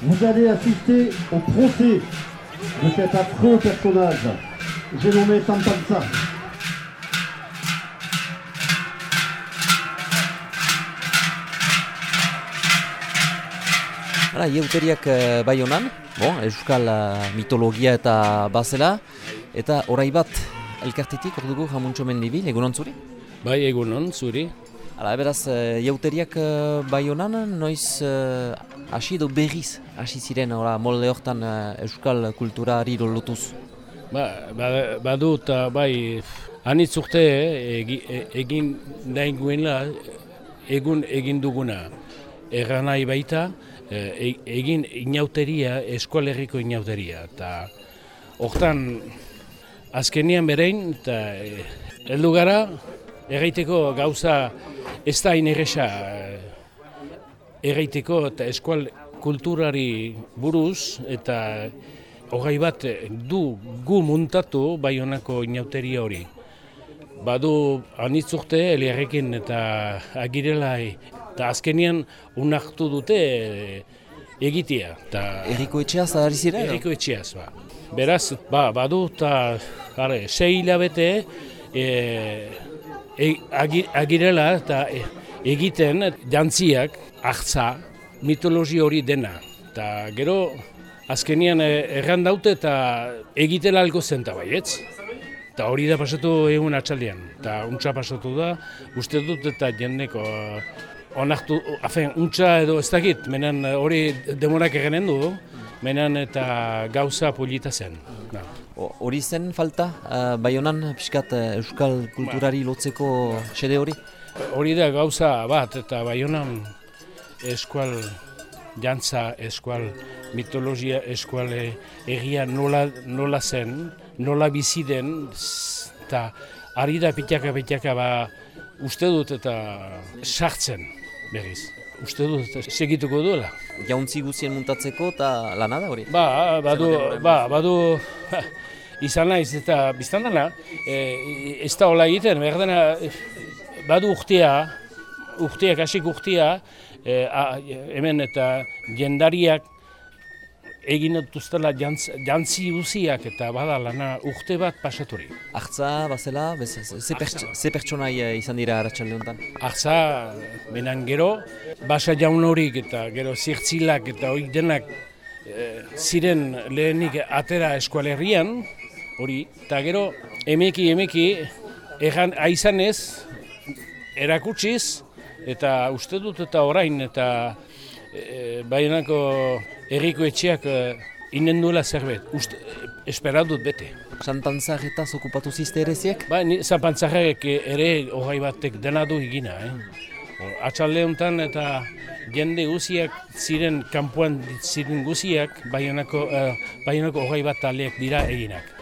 Vous allez assister au procès de cet affreux personnage. J'ai nommé Santanza. Hala, ieuteriak uh, bai honan, bon, euskal uh, mitologia eta bazela, eta orai bat elkartetik, hor dugu jamuntxo mendibil, egunon zuri? Bai, egunon, zuri. Hala, beraz, ieuteriak uh, bai honan, noiz uh, hasi edo berriz, hasi ziren, ora, molde hortan uh, euskal kulturari lotuz. Ba, ba, badu eta bai, anitz urte eh, egi, e, egin nahi guenla, egun egin duguna. Erra nahi baita, eh, e- egin inauteria, eskualerriko inauteria. Eta hortan, azkenian berein, eta eh, heldu gara, erraiteko gauza ez da inerresa erraiteko eta eskual kulturari buruz eta hogei bat du gu muntatu bai honako inauteria hori. Badu anitz urte eliarrekin eta agirela eta azkenian unartu dute egitea. Ta, Erriko etxeaz ari zira? edo? Erriko etxeaz, ba. Beraz, ba, badu eta sei hilabete e, e, agi- agirela eta e, egiten jantziak, hartza, mitologi hori dena. Eta gero, azkenian e, erran daute eta egitela alko zen eta baietz. Eta hori da pasatu egun atxaldean. Eta untxa pasatu da, uste dut eta jendeko eh, onartu, afen, untxa edo ez dakit, menen eh, hori demorak egenen du, menen eta gauza polita zen. Da. Hori zen falta, uh, bai honan, pixkat uh, euskal kulturari lotzeko xede hori? Hori da gauza bat, eta baionan eskual jantza, eskual mitologia, eskual eh, egia nola, nola zen, nola bizi den, eta ari da pitaka ba, uste dut eta sartzen berriz. Uste dut segituko duela. Jauntzi guzien muntatzeko eta lana da hori? Ba, badu, ba, badu, izan naiz eta biztan dena, e, ez da hola egiten, behar dena, eh, badu urtea, urteak, hasik urtea, e, a, hemen eta jendariak egin dituztela jantz, jantzi uziak eta bada lana urte bat pasaturi. Artza, bazela, bez, ze, ze, perts ze pertsonai eh, izan dira arratsalde honetan? Artza, benan gero, basa jaun horik eta gero zirtzilak eta horik denak eh, ziren lehenik atera eskualerrian, hori, eta gero emeki emeki egan aizanez, erakutsiz, eta uste dut eta orain, eta e, baionako erriko etxeak e, inen duela zerbait, uste, espera dut bete. Santantzar eta okupatu zizte ereziek? Ba, ni zapantzarrek ere hogei batek dena du egina, eh? Atxalde honetan eta jende guziak ziren kanpoan ziren guziak baionako, uh, baionako hogei bat taleak dira eginak.